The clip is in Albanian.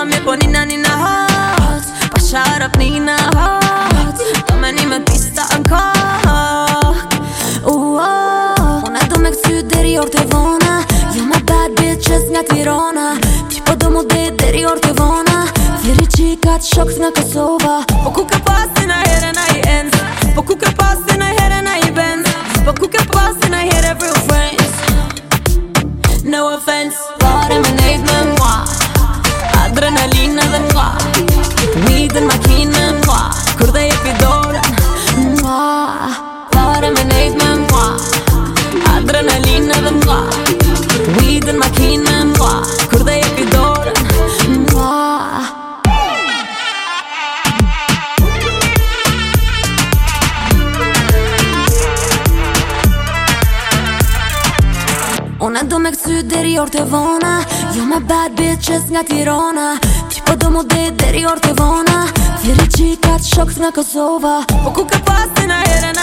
Ta mirë po nina nina hot Pa sharap nina hot Do me një me pista në kohë -oh. Una do me këtë sy deri orë të vona Jo ma bad bitches nga Tirona Ti po do mu dhe deri orë të vona Vjeri qikat shokës nga Kosova O po Unë do me këtësy deri orë të vona Jo me bad bitches nga Tirona Ti po do mu dhe deri orë të vona Fjeri qikat shokt nga Kosova Po ku ka pas të na herena